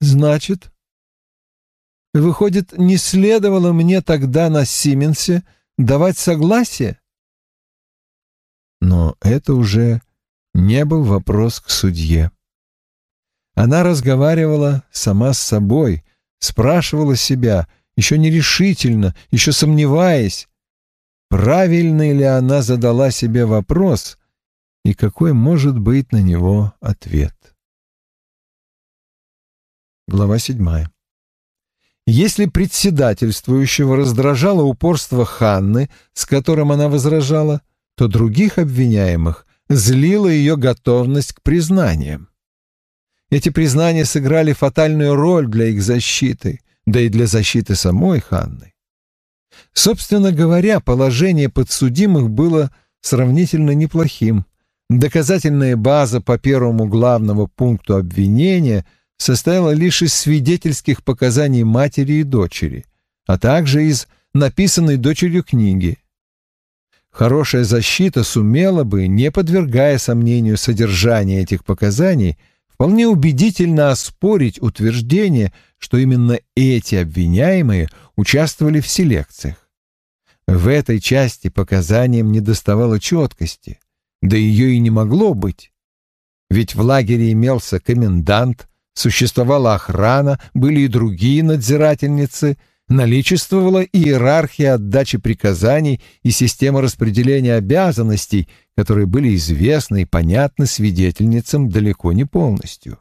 Значит, выходит, не следовало мне тогда на Сименсе давать согласие? Но это уже не был вопрос к судье. Она разговаривала сама с собой, спрашивала себя, еще нерешительно, еще сомневаясь, правильно ли она задала себе вопрос и какой может быть на него ответ. Глава седьмая. Если председательствующего раздражало упорство Ханны, с которым она возражала, то других обвиняемых злила ее готовность к признаниям. Эти признания сыграли фатальную роль для их защиты, да и для защиты самой Ханны. Собственно говоря, положение подсудимых было сравнительно неплохим. Доказательная база по первому главному пункту обвинения состояла лишь из свидетельских показаний матери и дочери, а также из написанной дочерью книги. Хорошая защита сумела бы, не подвергая сомнению содержания этих показаний, вполне убедительно оспорить утверждение, что именно эти обвиняемые участвовали в селекциях. В этой части показаниям недоставало четкости, да ее и не могло быть. Ведь в лагере имелся комендант, существовала охрана, были и другие надзирательницы, наличествовала иерархия отдачи приказаний и система распределения обязанностей, которые были известны и понятны свидетельницам далеко не полностью.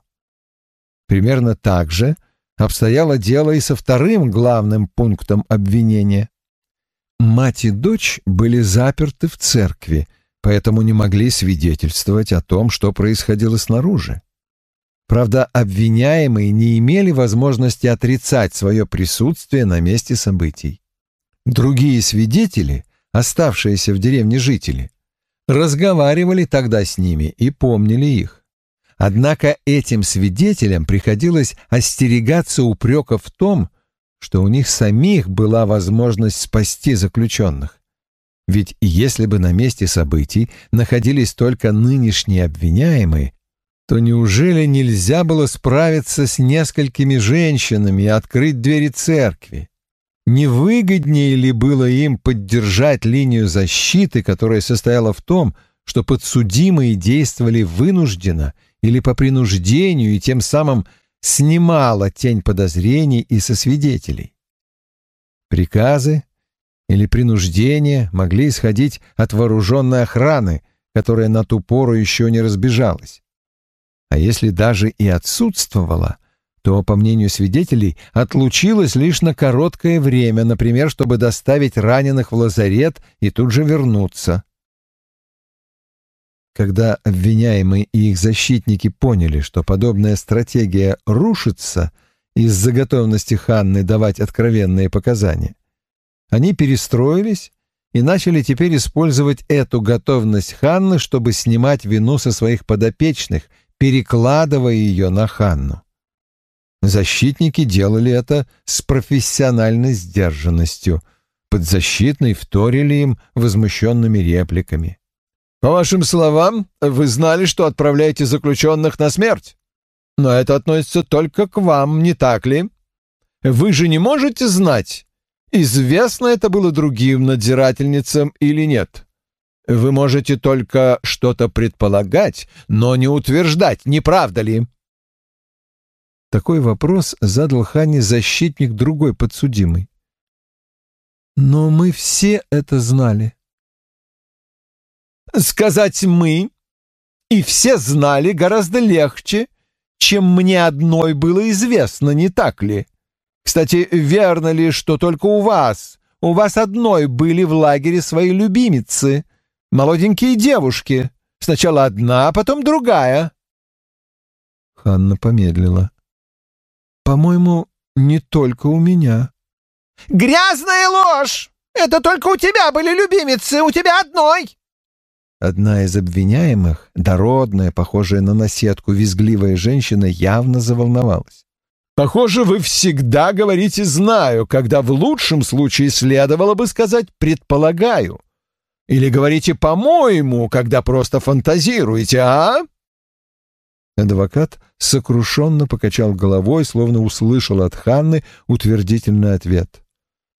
Примерно так же обстояло дело и со вторым главным пунктом обвинения. Мать и дочь были заперты в церкви, поэтому не могли свидетельствовать о том, что происходило снаружи. Правда, обвиняемые не имели возможности отрицать свое присутствие на месте событий. Другие свидетели, оставшиеся в деревне жители, разговаривали тогда с ними и помнили их. Однако этим свидетелям приходилось остерегаться упреков в том, что у них самих была возможность спасти заключенных. Ведь если бы на месте событий находились только нынешние обвиняемые, то неужели нельзя было справиться с несколькими женщинами и открыть двери церкви? Не выгоднее ли было им поддержать линию защиты, которая состояла в том, что подсудимые действовали вынужденно или по принуждению и тем самым снимала тень подозрений и со свидетелей? Приказы или принуждение могли исходить от вооруженной охраны, которая на ту пору еще не разбежалась. А если даже и отсутствовала, то, по мнению свидетелей, отлучилась лишь на короткое время, например, чтобы доставить раненых в лазарет и тут же вернуться. Когда обвиняемые и их защитники поняли, что подобная стратегия рушится из-за готовности Ханны давать откровенные показания, они перестроились и начали теперь использовать эту готовность Ханны, чтобы снимать вину со своих подопечных перекладывая ее на Ханну. Защитники делали это с профессиональной сдержанностью. Подзащитные вторили им возмущенными репликами. «По вашим словам, вы знали, что отправляете заключенных на смерть. Но это относится только к вам, не так ли? Вы же не можете знать, известно это было другим надзирательницам или нет. Вы можете только что-то предполагать, но не утверждать, не правда ли?» Такой вопрос задал Хане защитник другой подсудимый. «Но мы все это знали». «Сказать «мы» и все знали гораздо легче, чем мне одной было известно, не так ли? Кстати, верно ли, что только у вас, у вас одной были в лагере свои любимицы?» Молоденькие девушки. Сначала одна, а потом другая. Ханна помедлила. По-моему, не только у меня. Грязная ложь! Это только у тебя были любимицы, у тебя одной. Одна из обвиняемых, дородная, похожая на наседку, визгливая женщина, явно заволновалась. «Похоже, вы всегда говорите «знаю», когда в лучшем случае следовало бы сказать «предполагаю». Или говорите «по-моему», когда просто фантазируете, а?» Адвокат сокрушенно покачал головой, словно услышал от Ханны утвердительный ответ.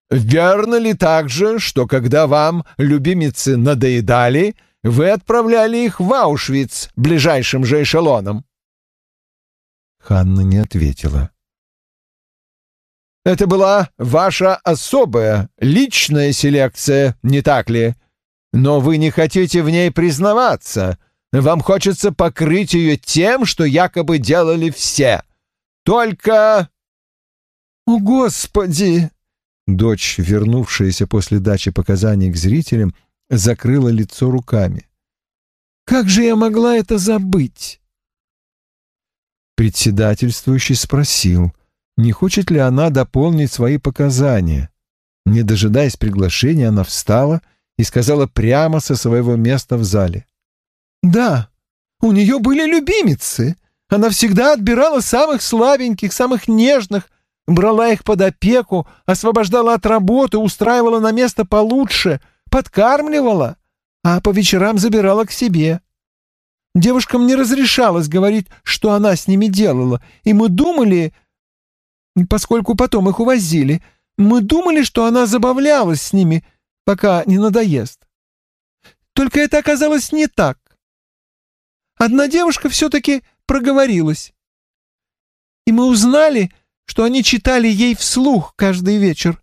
«Верно ли также, что когда вам, любимицы, надоедали, вы отправляли их в Аушвиц ближайшим же эшелоном?» Ханна не ответила. «Это была ваша особая, личная селекция, не так ли? Но вы не хотите в ней признаваться. Вам хочется покрыть ее тем, что якобы делали все. Только...» «О, Господи!» Дочь, вернувшаяся после дачи показаний к зрителям, закрыла лицо руками. «Как же я могла это забыть?» Председательствующий спросил, не хочет ли она дополнить свои показания. Не дожидаясь приглашения, она встала и сказала прямо со своего места в зале. «Да, у нее были любимицы. Она всегда отбирала самых слабеньких, самых нежных, брала их под опеку, освобождала от работы, устраивала на место получше, подкармливала, а по вечерам забирала к себе. Девушкам не разрешалось говорить, что она с ними делала, и мы думали, поскольку потом их увозили, мы думали, что она забавлялась с ними, пока не надоест. Только это оказалось не так. Одна девушка все-таки проговорилась. И мы узнали, что они читали ей вслух каждый вечер.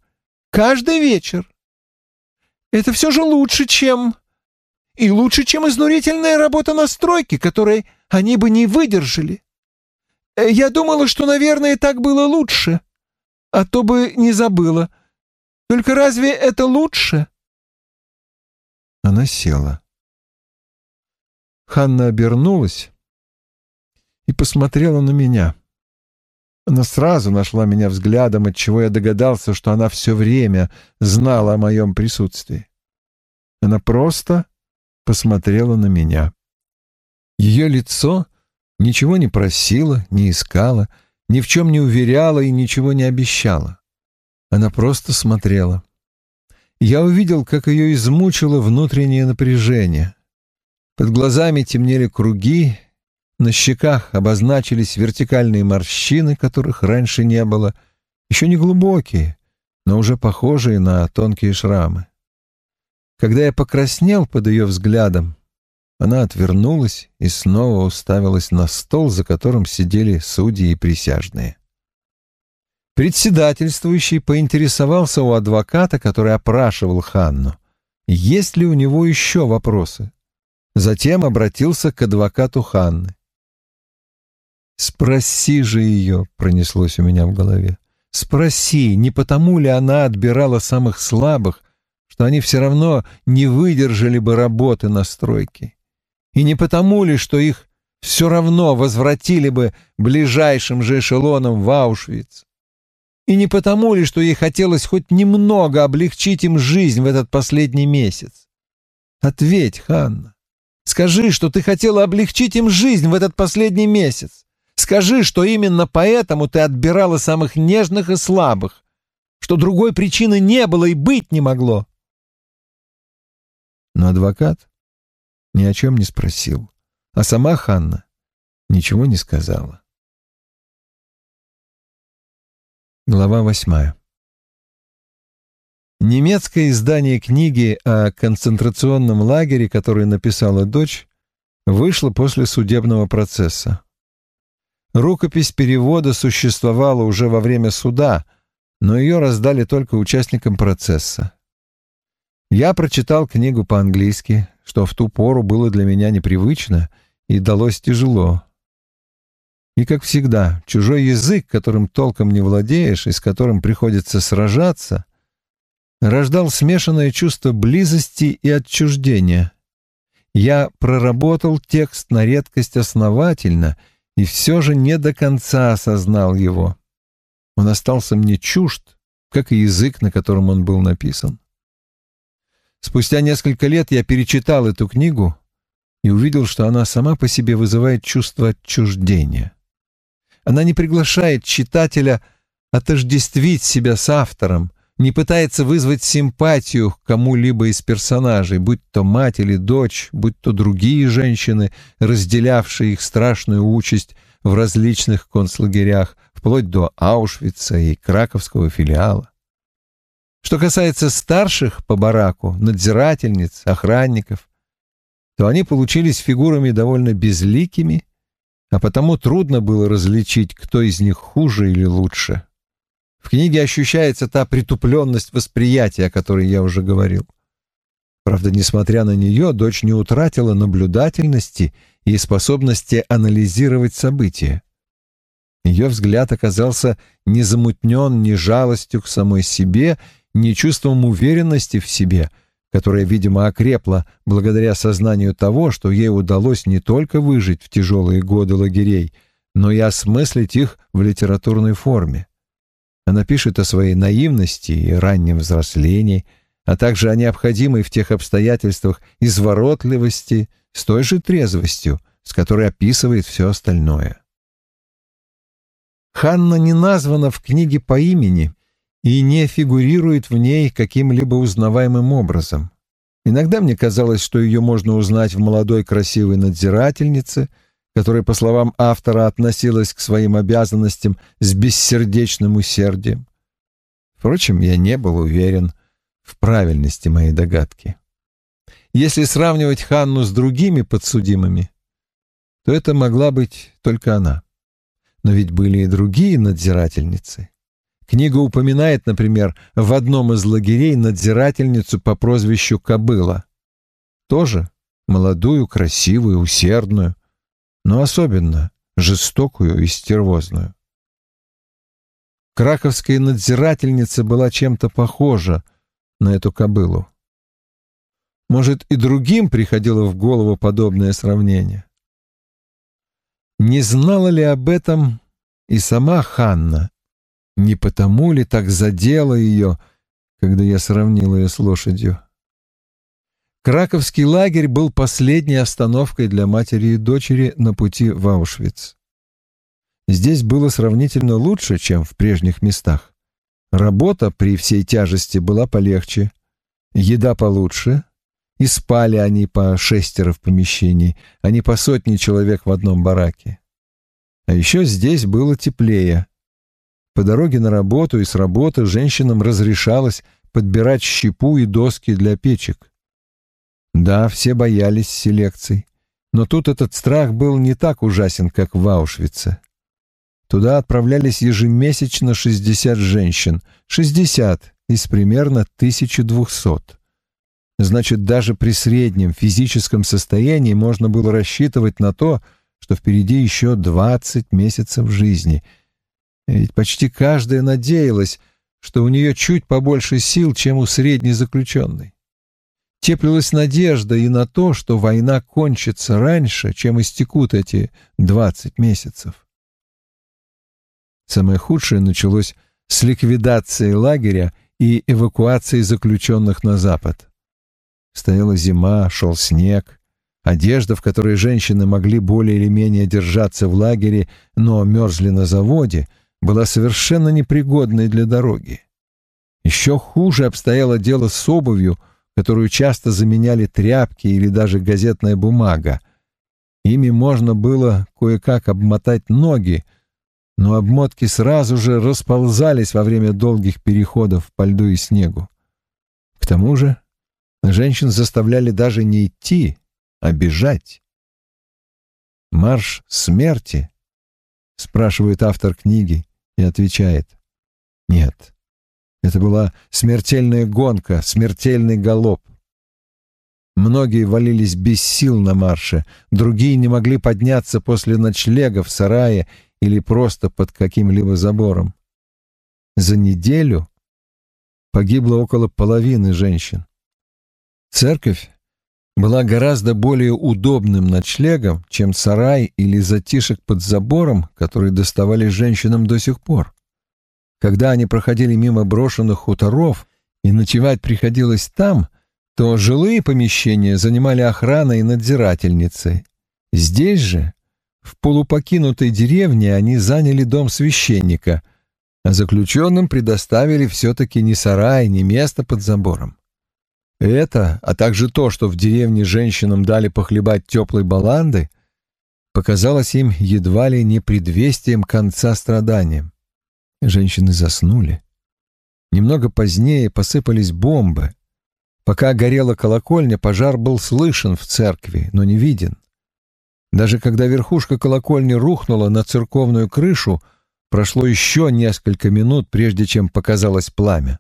Каждый вечер. Это все же лучше, чем... И лучше, чем изнурительная работа на стройке, которой они бы не выдержали. Э, я думала, что, наверное, так было лучше, а то бы не забыла. Только разве это лучше?» Она села. Ханна обернулась и посмотрела на меня. Она сразу нашла меня взглядом, отчего я догадался, что она все время знала о моем присутствии. Она просто посмотрела на меня. Ее лицо ничего не просило, не искало, ни в чем не уверяла и ничего не обещала. Она просто смотрела. Я увидел, как ее измучило внутреннее напряжение. Под глазами темнели круги, на щеках обозначились вертикальные морщины, которых раньше не было, еще не глубокие, но уже похожие на тонкие шрамы. Когда я покраснел под ее взглядом, она отвернулась и снова уставилась на стол, за которым сидели судьи и присяжные. Председательствующий поинтересовался у адвоката, который опрашивал Ханну, есть ли у него еще вопросы. Затем обратился к адвокату Ханны. «Спроси же ее», — пронеслось у меня в голове. «Спроси, не потому ли она отбирала самых слабых, что они все равно не выдержали бы работы на стройке? И не потому ли, что их все равно возвратили бы ближайшим же эшелоном в Аушвиц? И не потому ли, что ей хотелось хоть немного облегчить им жизнь в этот последний месяц? Ответь, Ханна. Скажи, что ты хотела облегчить им жизнь в этот последний месяц. Скажи, что именно поэтому ты отбирала самых нежных и слабых, что другой причины не было и быть не могло. Но адвокат ни о чем не спросил, а сама Ханна ничего не сказала. Глава восьмая Немецкое издание книги о концентрационном лагере, которую написала дочь, вышло после судебного процесса. Рукопись перевода существовала уже во время суда, но ее раздали только участникам процесса. Я прочитал книгу по-английски, что в ту пору было для меня непривычно и далось тяжело. И, как всегда, чужой язык, которым толком не владеешь и с которым приходится сражаться, рождал смешанное чувство близости и отчуждения. Я проработал текст на редкость основательно — и все же не до конца осознал его. Он остался мне чужд, как и язык, на котором он был написан. Спустя несколько лет я перечитал эту книгу и увидел, что она сама по себе вызывает чувство отчуждения. Она не приглашает читателя отождествить себя с автором, не пытается вызвать симпатию к кому-либо из персонажей, будь то мать или дочь, будь то другие женщины, разделявшие их страшную участь в различных концлагерях, вплоть до Аушвица и Краковского филиала. Что касается старших по бараку, надзирательниц, охранников, то они получились фигурами довольно безликими, а потому трудно было различить, кто из них хуже или лучше. В книге ощущается та притупленность восприятия, о которой я уже говорил. Правда, несмотря на нее, дочь не утратила наблюдательности и способности анализировать события. Ее взгляд оказался не замутнен ни жалостью к самой себе, ни чувством уверенности в себе, которое, видимо, окрепло благодаря сознанию того, что ей удалось не только выжить в тяжелые годы лагерей, но и осмыслить их в литературной форме. Она пишет о своей наивности и раннем взрослении, а также о необходимой в тех обстоятельствах изворотливости с той же трезвостью, с которой описывает все остальное. Ханна не названа в книге по имени и не фигурирует в ней каким-либо узнаваемым образом. Иногда мне казалось, что ее можно узнать в молодой красивой надзирательнице — которая, по словам автора, относилась к своим обязанностям с бессердечным усердием. Впрочем, я не был уверен в правильности моей догадки. Если сравнивать Ханну с другими подсудимыми, то это могла быть только она. Но ведь были и другие надзирательницы. Книга упоминает, например, в одном из лагерей надзирательницу по прозвищу Кобыла. Тоже молодую, красивую, усердную, но особенно жестокую и стервозную. Краковская надзирательница была чем-то похожа на эту кобылу. Может, и другим приходило в голову подобное сравнение. Не знала ли об этом и сама Ханна? Не потому ли так задела ее, когда я сравнил ее с лошадью? Краковский лагерь был последней остановкой для матери и дочери на пути в Аушвиц. Здесь было сравнительно лучше, чем в прежних местах. Работа при всей тяжести была полегче, еда получше, и спали они по шестеро в помещении, а не по сотне человек в одном бараке. А еще здесь было теплее. По дороге на работу и с работы женщинам разрешалось подбирать щепу и доски для печек. Да, все боялись селекций, но тут этот страх был не так ужасен, как в Аушвице. Туда отправлялись ежемесячно 60 женщин, 60 из примерно 1200. Значит, даже при среднем физическом состоянии можно было рассчитывать на то, что впереди еще 20 месяцев жизни. Ведь почти каждая надеялась, что у нее чуть побольше сил, чем у средней заключенной теплилась надежда и на то, что война кончится раньше, чем истекут эти двадцать месяцев. Самое худшее началось с ликвидации лагеря и эвакуации заключенных на запад. Стояла зима, шел снег. Одежда, в которой женщины могли более или менее держаться в лагере, но мерзли на заводе, была совершенно непригодной для дороги. Еще хуже обстояло дело с обувью — которую часто заменяли тряпки или даже газетная бумага. Ими можно было кое-как обмотать ноги, но обмотки сразу же расползались во время долгих переходов по льду и снегу. К тому же женщин заставляли даже не идти, а бежать. «Марш смерти?» — спрашивает автор книги и отвечает. «Нет, это была смертельная гонка, смертельный галоп. Многие валились без сил на марше, другие не могли подняться после ночлега в сарае или просто под каким-либо забором. За неделю погибло около половины женщин. Церковь была гораздо более удобным ночлегом, чем сарай или затишек под забором, которые доставали женщинам до сих пор. Когда они проходили мимо брошенных хуторов и ночевать приходилось там, то жилые помещения занимали охрана и надзирательницы. Здесь же, в полупокинутой деревне, они заняли дом священника, А заключенным предоставили все-таки не сарай, не место под забором. Это, а также то, что в деревне женщинам дали похлебать теплой баланды, показалось им едва ли не предвестием конца страдания. Женщины заснули. Немного позднее посыпались бомбы. Пока горела колокольня, пожар был слышен в церкви, но не виден. Даже когда верхушка колокольни рухнула на церковную крышу, прошло еще несколько минут, прежде чем показалось пламя.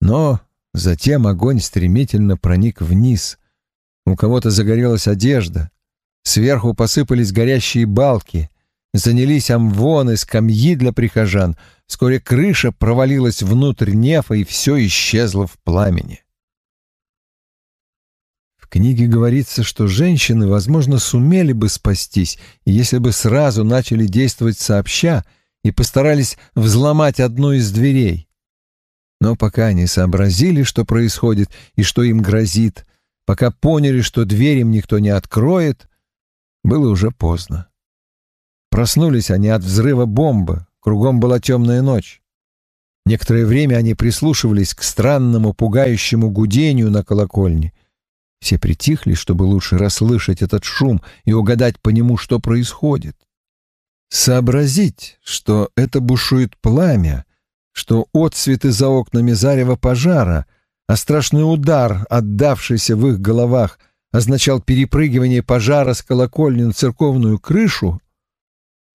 Но затем огонь стремительно проник вниз. У кого-то загорелась одежда. Сверху посыпались горящие балки. Занялись амвоны, скамьи для прихожан. Вскоре крыша провалилась внутрь нефа, и все исчезло в пламени книге говорится, что женщины, возможно, сумели бы спастись, если бы сразу начали действовать сообща и постарались взломать одну из дверей. Но пока они сообразили, что происходит и что им грозит, пока поняли, что дверь им никто не откроет, было уже поздно. Проснулись они от взрыва бомбы, кругом была темная ночь. Некоторое время они прислушивались к странному пугающему гудению на колокольне — все притихли, чтобы лучше расслышать этот шум и угадать по нему, что происходит. Сообразить, что это бушует пламя, что отцветы за окнами зарева пожара, а страшный удар, отдавшийся в их головах, означал перепрыгивание пожара с колокольни на церковную крышу,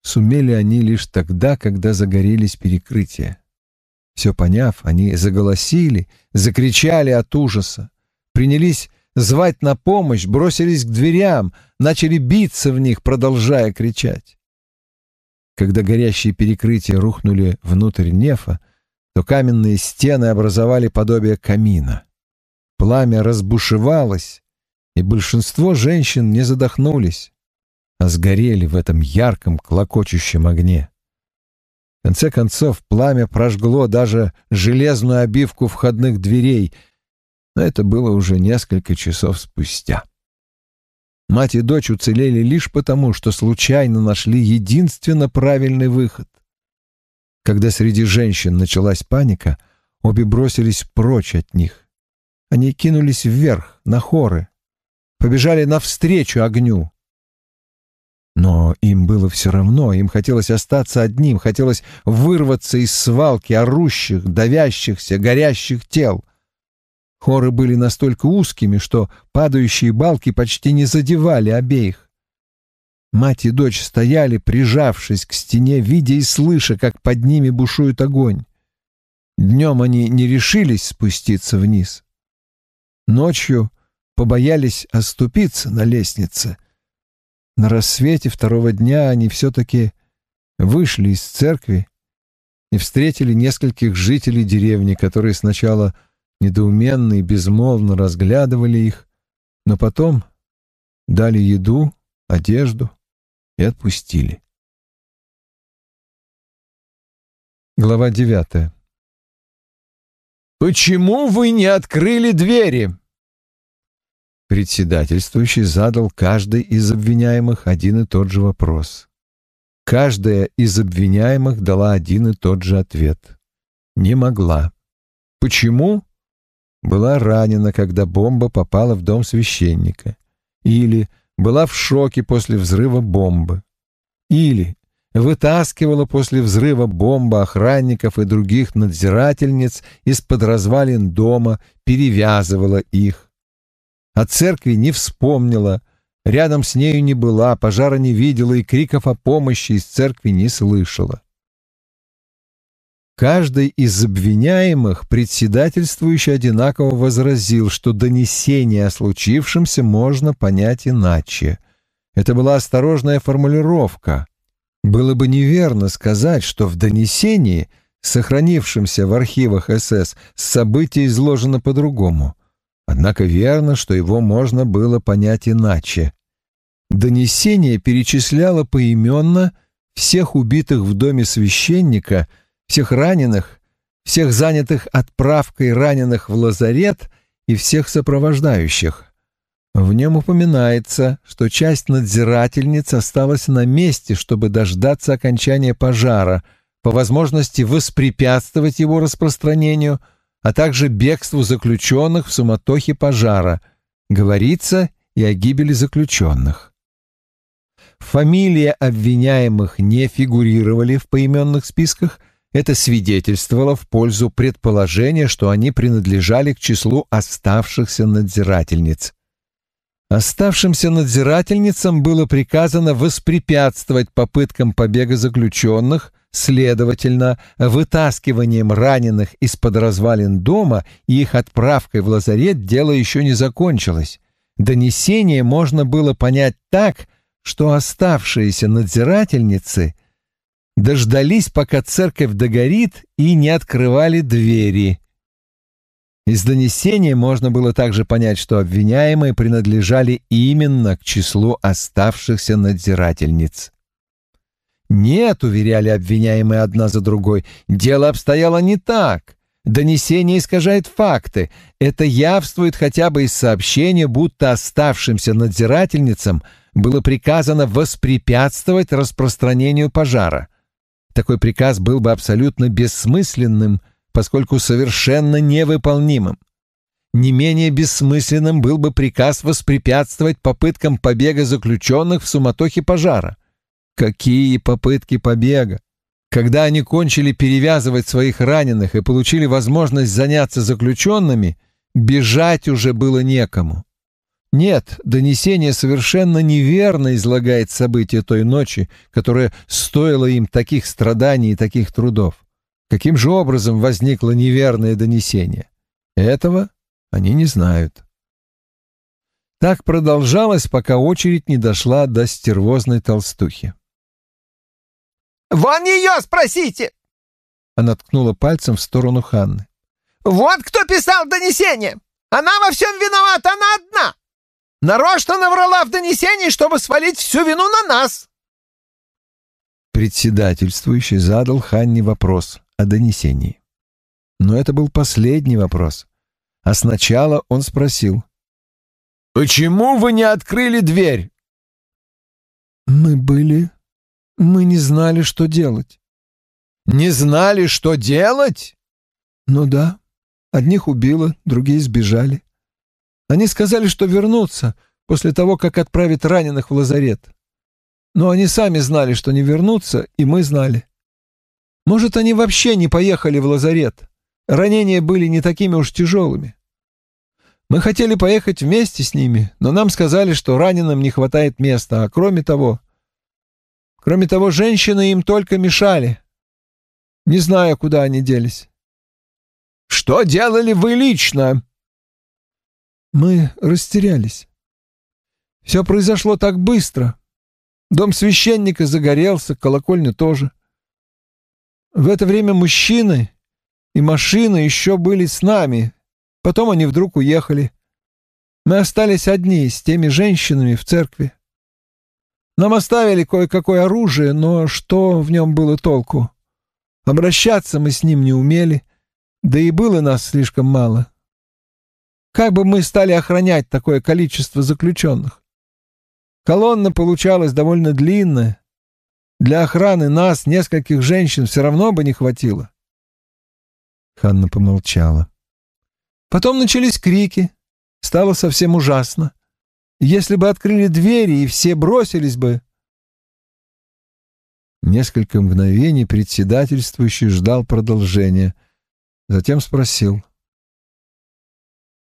сумели они лишь тогда, когда загорелись перекрытия. Все поняв, они заголосили, закричали от ужаса, принялись звать на помощь, бросились к дверям, начали биться в них, продолжая кричать. Когда горящие перекрытия рухнули внутрь нефа, то каменные стены образовали подобие камина. Пламя разбушевалось, и большинство женщин не задохнулись, а сгорели в этом ярком, клокочущем огне. В конце концов, пламя прожгло даже железную обивку входных дверей — но это было уже несколько часов спустя. Мать и дочь уцелели лишь потому, что случайно нашли единственно правильный выход. Когда среди женщин началась паника, обе бросились прочь от них. Они кинулись вверх, на хоры, побежали навстречу огню. Но им было все равно, им хотелось остаться одним, хотелось вырваться из свалки орущих, давящихся, горящих тел — Хоры были настолько узкими, что падающие балки почти не задевали обеих. Мать и дочь стояли, прижавшись к стене, видя и слыша, как под ними бушует огонь. Днем они не решились спуститься вниз. Ночью побоялись оступиться на лестнице. На рассвете второго дня они все-таки вышли из церкви и встретили нескольких жителей деревни, которые сначала недоуменно и безмолвно разглядывали их, но потом дали еду, одежду и отпустили. Глава девятая. «Почему вы не открыли двери?» Председательствующий задал каждый из обвиняемых один и тот же вопрос. Каждая из обвиняемых дала один и тот же ответ. Не могла. Почему? Была ранена, когда бомба попала в дом священника, или была в шоке после взрыва бомбы, или вытаскивала после взрыва бомбы охранников и других надзирательниц из-под развалин дома, перевязывала их. О церкви не вспомнила, рядом с нею не была, пожара не видела и криков о помощи из церкви не слышала. Каждый из обвиняемых председательствующий одинаково возразил, что донесение о случившемся можно понять иначе. Это была осторожная формулировка. Было бы неверно сказать, что в донесении, сохранившемся в архивах СС, событие изложено по-другому. Однако верно, что его можно было понять иначе. Донесение перечисляло поименно всех убитых в доме священника – всех раненых, всех занятых отправкой раненых в лазарет и всех сопровождающих. В нем упоминается, что часть надзирательниц осталась на месте, чтобы дождаться окончания пожара, по возможности воспрепятствовать его распространению, а также бегству заключенных в суматохе пожара. Говорится и о гибели заключенных. Фамилии обвиняемых не фигурировали в поименных списках, это свидетельствовало в пользу предположения, что они принадлежали к числу оставшихся надзирательниц. Оставшимся надзирательницам было приказано воспрепятствовать попыткам побега заключенных, следовательно, вытаскиванием раненых из-под развалин дома и их отправкой в лазарет дело еще не закончилось. Донесение можно было понять так, что оставшиеся надзирательницы дождались, пока церковь догорит, и не открывали двери. Из донесения можно было также понять, что обвиняемые принадлежали именно к числу оставшихся надзирательниц. «Нет», — уверяли обвиняемые одна за другой, — «дело обстояло не так. Донесение искажает факты. Это явствует хотя бы из сообщения, будто оставшимся надзирательницам было приказано воспрепятствовать распространению пожара. Такой приказ был бы абсолютно бессмысленным — поскольку совершенно невыполнимым. Не менее бессмысленным был бы приказ воспрепятствовать попыткам побега заключенных в суматохе пожара. Какие попытки побега? Когда они кончили перевязывать своих раненых и получили возможность заняться заключенными, бежать уже было некому. Нет, донесение совершенно неверно излагает события той ночи, которая стоила им таких страданий и таких трудов. Каким же образом возникло неверное донесение? Этого они не знают. Так продолжалось, пока очередь не дошла до стервозной толстухи. «Вон ее спросите!» Она ткнула пальцем в сторону Ханны. «Вот кто писал донесение! Она во всем виновата, она одна! Нарочно наврала в донесении, чтобы свалить всю вину на нас!» Председательствующий задал Ханне вопрос о донесении. Но это был последний вопрос. А сначала он спросил. «Почему вы не открыли дверь?» «Мы были... Мы не знали, что делать». «Не знали, что делать?» «Ну да. Одних убило, другие сбежали. Они сказали, что вернутся после того, как отправят раненых в лазарет. Но они сами знали, что не вернутся, и мы знали. Может, они вообще не поехали в лазарет. Ранения были не такими уж тяжелыми. Мы хотели поехать вместе с ними, но нам сказали, что раненым не хватает места, а кроме того... Кроме того, женщины им только мешали. Не знаю, куда они делись. «Что делали вы лично?» Мы растерялись. Все произошло так быстро. Дом священника загорелся, колокольня тоже. В это время мужчины и машины еще были с нами. Потом они вдруг уехали. Мы остались одни с теми женщинами в церкви. Нам оставили кое-какое оружие, но что в нем было толку? Обращаться мы с ним не умели, да и было нас слишком мало. Как бы мы стали охранять такое количество заключенных? Колонна получалась довольно длинная, для охраны нас, нескольких женщин, все равно бы не хватило. Ханна помолчала. Потом начались крики. Стало совсем ужасно. Если бы открыли двери, и все бросились бы... Несколько мгновений председательствующий ждал продолжения. Затем спросил.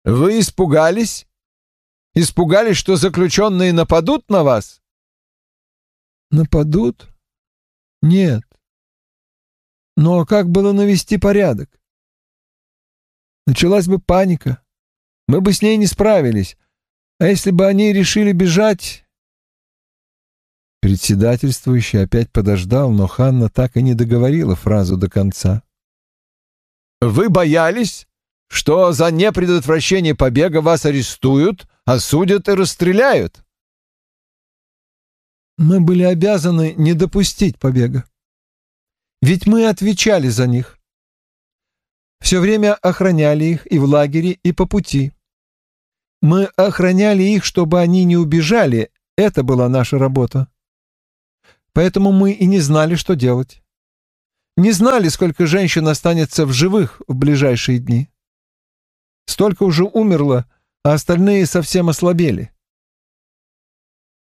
«Вы испугались? Испугались, что заключенные нападут на вас?» «Нападут?» Нет. Но как было навести порядок? Началась бы паника. Мы бы с ней не справились. А если бы они решили бежать... Председательствующий опять подождал, но Ханна так и не договорила фразу до конца. «Вы боялись, что за непредотвращение побега вас арестуют, осудят и расстреляют?» Мы были обязаны не допустить побега. Ведь мы отвечали за них. Все время охраняли их и в лагере, и по пути. Мы охраняли их, чтобы они не убежали. Это была наша работа. Поэтому мы и не знали, что делать. не знали, сколько женщин останется в живых в ближайшие дни. Столько уже умерло, а остальные совсем ослабели.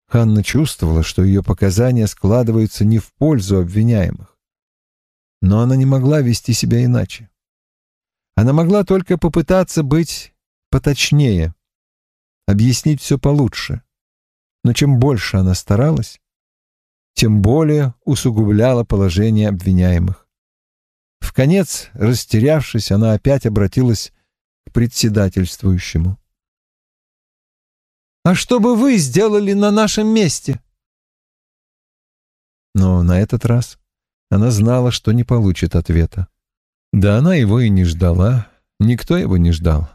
Ханна чувствовала, что ее показания складываются не в пользу обвиняемых. Но она не могла вести себя иначе. Она могла только попытаться быть поточнее, объяснить все получше. Но чем больше она старалась, тем более усугубляла положение обвиняемых. В конец, растерявшись, она опять обратилась председательствующему. «А что бы вы сделали на нашем месте?» Но на этот раз она знала, что не получит ответа. Да она его и не ждала, никто его не ждал.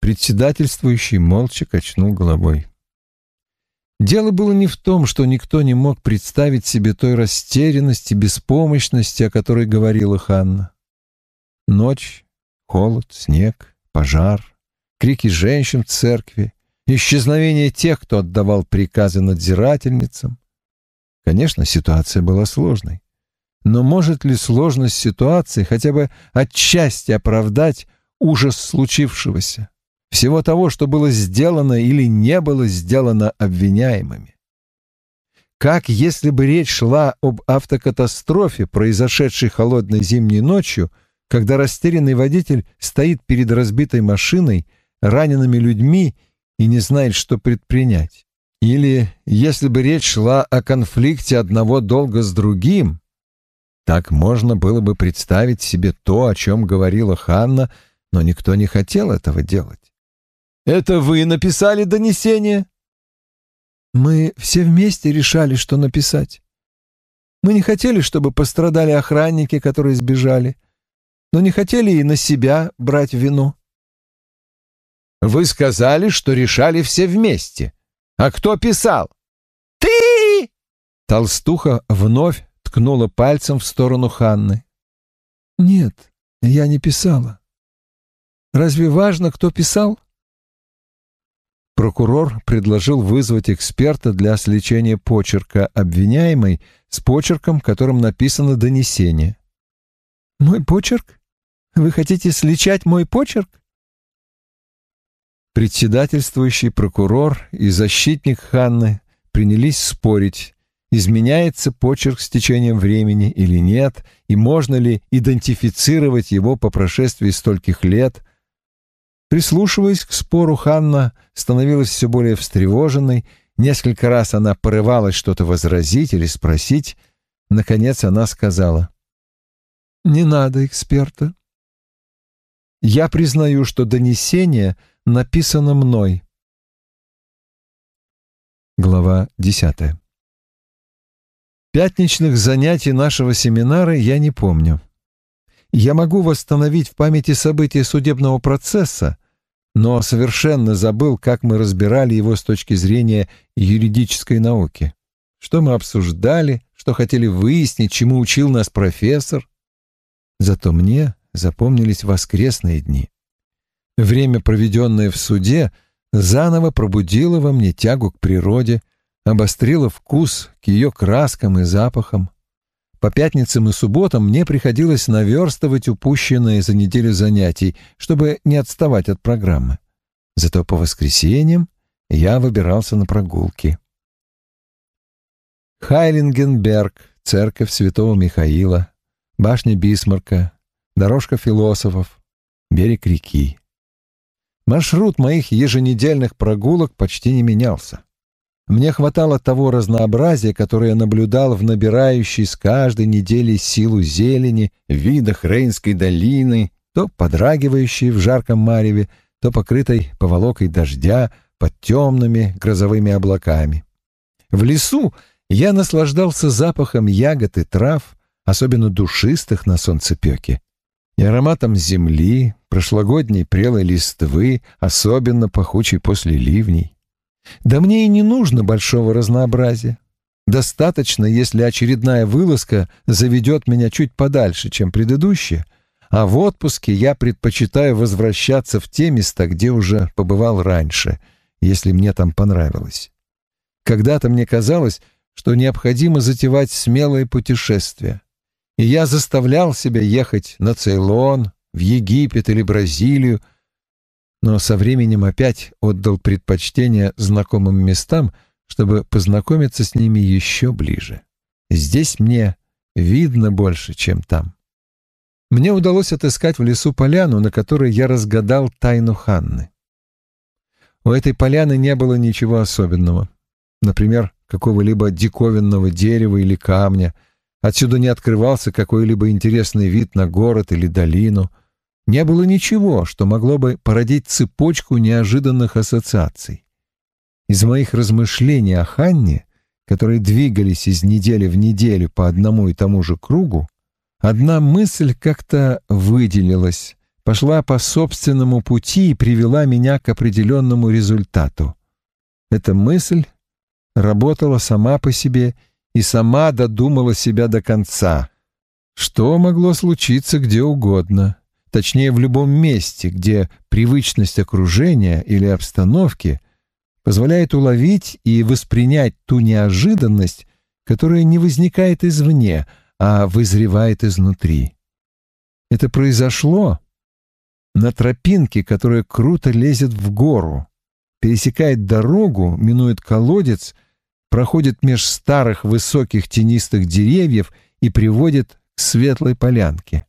Председательствующий молча качнул головой. Дело было не в том, что никто не мог представить себе той растерянности, беспомощности, о которой говорила Ханна. Ночь, холод, снег, пожар, крики женщин в церкви, исчезновение тех, кто отдавал приказы надзирательницам. Конечно, ситуация была сложной. Но может ли сложность ситуации хотя бы отчасти оправдать ужас случившегося? всего того, что было сделано или не было сделано обвиняемыми. Как если бы речь шла об автокатастрофе, произошедшей холодной зимней ночью, когда растерянный водитель стоит перед разбитой машиной, ранеными людьми и не знает, что предпринять. Или если бы речь шла о конфликте одного долга с другим, так можно было бы представить себе то, о чем говорила Ханна, но никто не хотел этого делать. Это вы написали донесение? Мы все вместе решали, что написать. Мы не хотели, чтобы пострадали охранники, которые сбежали, но не хотели и на себя брать вину. Вы сказали, что решали все вместе. А кто писал? Ты! Толстуха вновь ткнула пальцем в сторону Ханны. Нет, я не писала. Разве важно, кто писал? Прокурор предложил вызвать эксперта для сличения почерка обвиняемой с почерком, которым написано донесение. «Мой почерк? Вы хотите сличать мой почерк?» Председательствующий прокурор и защитник Ханны принялись спорить, изменяется почерк с течением времени или нет, и можно ли идентифицировать его по прошествии стольких лет – Прислушиваясь к спору, Ханна становилась все более встревоженной. Несколько раз она порывалась что-то возразить или спросить. Наконец она сказала. «Не надо эксперта. Я признаю, что донесение написано мной». Глава десятая. Пятничных занятий нашего семинара я не помню. Я могу восстановить в памяти события судебного процесса, но совершенно забыл, как мы разбирали его с точки зрения юридической науки. Что мы обсуждали, что хотели выяснить, чему учил нас профессор. Зато мне запомнились воскресные дни. Время, проведенное в суде, заново пробудило во мне тягу к природе, обострило вкус к ее краскам и запахам. По пятницам и субботам мне приходилось наверстывать упущенные за неделю занятий, чтобы не отставать от программы. Зато по воскресеньям я выбирался на прогулки. Хайлингенберг, церковь святого Михаила, башня Бисмарка, дорожка философов, берег реки. Маршрут моих еженедельных прогулок почти не менялся. Мне хватало того разнообразия, которое я наблюдал в набирающей с каждой недели силу зелени, видах Рейнской долины, то подрагивающей в жарком мареве, то покрытой поволокой дождя под темными грозовыми облаками. В лесу я наслаждался запахом ягод и трав, особенно душистых на солнцепеке, и ароматом земли, прошлогодней прелой листвы, особенно пахучей после ливней. Да мне и не нужно большого разнообразия. Достаточно, если очередная вылазка заведет меня чуть подальше, чем предыдущая, а в отпуске я предпочитаю возвращаться в те места, где уже побывал раньше, если мне там понравилось. Когда-то мне казалось, что необходимо затевать смелые путешествия. И я заставлял себя ехать на Цейлон, в Египет или Бразилию, но со временем опять отдал предпочтение знакомым местам, чтобы познакомиться с ними еще ближе. Здесь мне видно больше, чем там. Мне удалось отыскать в лесу поляну, на которой я разгадал тайну Ханны. У этой поляны не было ничего особенного. Например, какого-либо диковинного дерева или камня. Отсюда не открывался какой-либо интересный вид на город или долину. Не было ничего, что могло бы породить цепочку неожиданных ассоциаций. Из моих размышлений о Ханне, которые двигались из недели в неделю по одному и тому же кругу, одна мысль как-то выделилась, пошла по собственному пути и привела меня к определенному результату. Эта мысль работала сама по себе и сама додумала себя до конца. Что могло случиться где угодно, точнее в любом месте, где привычность окружения или обстановки позволяет уловить и воспринять ту неожиданность, которая не возникает извне, а вызревает изнутри. Это произошло на тропинке, которая круто лезет в гору, пересекает дорогу, минует колодец, проходит меж старых высоких тенистых деревьев и приводит к светлой полянке.